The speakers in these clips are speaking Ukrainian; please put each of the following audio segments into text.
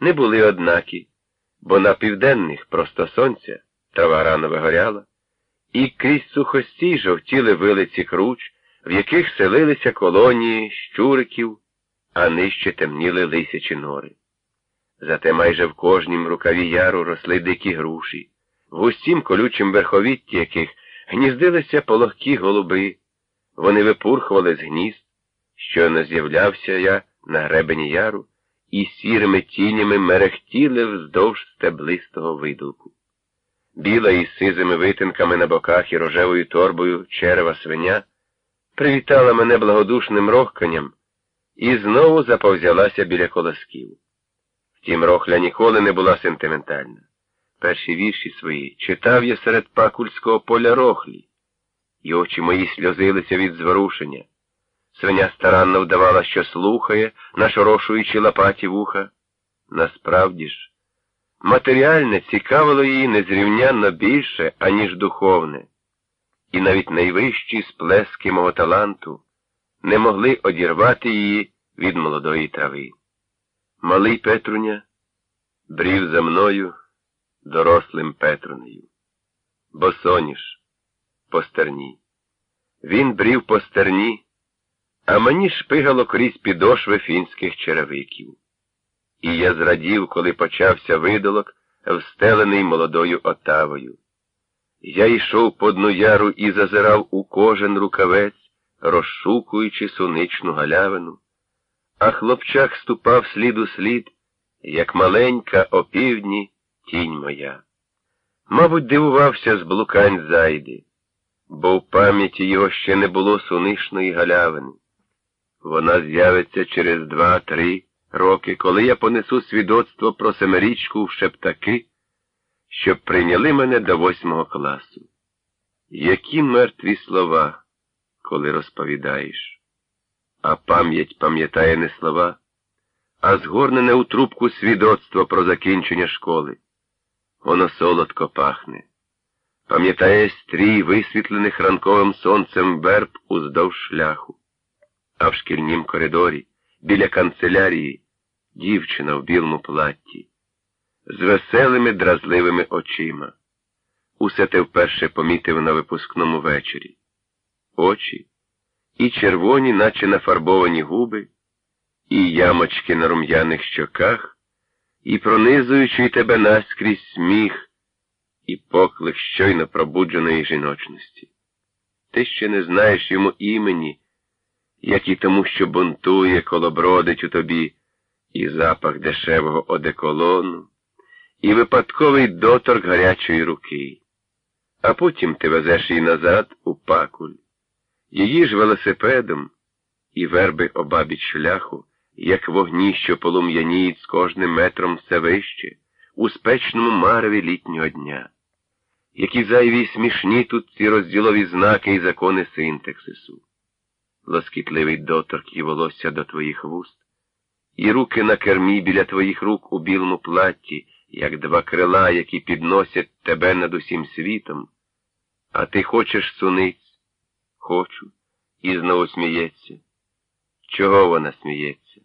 не були однакі, бо на південних просто сонця трава рано вигоряла, і крізь сухостій жовтіли вилиці круч, в яких селилися колонії щуриків, а нижче темніли лисячі нори. Зате майже в кожнім рукаві яру росли дикі груші, в густім колючим верховітті яких гніздилися пологкі голуби. Вони випурхували з гнізд, що з'являвся я на гребені яру, і сірими тінями мерехтіли вздовж стеблистого видулку. Біла із сизими витинками на боках і рожевою торбою черева свиня привітала мене благодушним рохканням і знову заповзялася біля колосків. Втім, рохля ніколи не була сентиментальна. Перші вірші свої читав я серед пакульського поля рохлі, і очі мої сльозилися від зворушення. Свиня старанно вдавала, що слухає, нашорошуючи лопаті вуха. Насправді ж, матеріальне цікавило її незрівнянно більше, аніж духовне, і навіть найвищі сплески мого таланту не могли одірвати її від молодої трави. Малий Петруня брів за мною дорослим Петрунею. Босоніж, по стерні. Він брів по стерні, а мені шпигало крізь підошви фінських черевиків. І я зрадів, коли почався видолок, встелений молодою отавою. Я йшов по дну яру і зазирав у кожен рукавець, розшукуючи суничну галявину, а хлопчак ступав слід у слід, як маленька опівдні тінь моя. Мабуть, дивувався з блукань зайди, бо в пам'яті його ще не було сунишної галявини. Вона з'явиться через два-три роки, коли я понесу свідоцтво про семирічку в шептаки, щоб прийняли мене до восьмого класу. Які мертві слова, коли розповідаєш, а пам'ять пам'ятає не слова, а згорнене у трубку свідоцтво про закінчення школи. Воно солодко пахне. Пам'ятає стрій висвітлених ранковим сонцем верб уздовж шляху. А в шкільнім коридорі, біля канцелярії, дівчина в білому платті, з веселими дразливими очима. Усе те вперше помітив на випускному вечорі. Очі і червоні, наче нафарбовані губи, і ямочки на рум'яних щоках, і пронизуючий тебе наскрізь сміх, і поклик щойно пробудженої жіночності. Ти ще не знаєш йому імені як і тому, що бунтує, колобродить у тобі і запах дешевого одеколону, і випадковий доторк гарячої руки. А потім ти везеш її назад у пакуль, її ж велосипедом, і верби обабіч шляху, як вогні, що полум'яніють з кожним метром все вище, у спечному мареві літнього дня. Які зайві смішні тут ці розділові знаки і закони синтексису лоскітливий доторк і волосся до твоїх вуст, і руки на кермі біля твоїх рук у білому платті, як два крила, які підносять тебе над усім світом. А ти хочеш суниць? Хочу. І знову сміється. Чого вона сміється?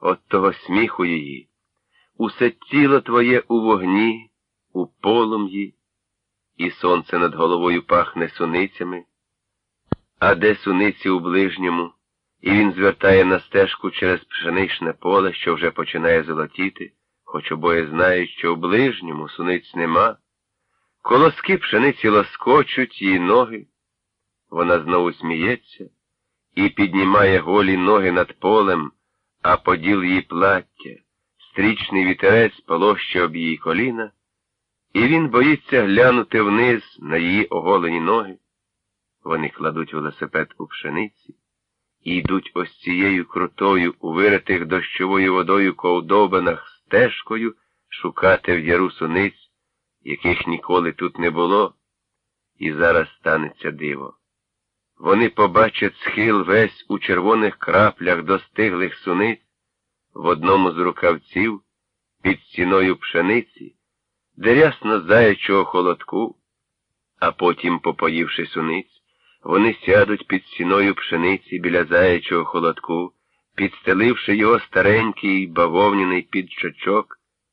От того сміху її. Усе тіло твоє у вогні, у полум'ї, і сонце над головою пахне суницями а де суниці у ближньому, і він звертає на стежку через пшеничне поле, що вже починає золотіти, хоч обоє знають, що у ближньому суниць нема. Колоски пшениці лоскочуть її ноги. Вона знову сміється і піднімає голі ноги над полем, а поділ її плаття, стрічний вітерець полоща об її коліна, і він боїться глянути вниз на її оголені ноги. Вони кладуть велосипед у пшениці і йдуть ось цією крутою, у виритих дощовою водою ковдобанах стежкою шукати в яру суниць, яких ніколи тут не було, і зараз станеться диво. Вони побачать схил весь у червоних краплях достиглих суниць в одному з рукавців під стіною пшениці, де рясно заячого холодку, а потім, попоївши суниць, вони сядуть під стіною пшениці біля заячого холодку, підстеливши його старенький бавовняний підчачок,